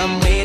I'm waiting.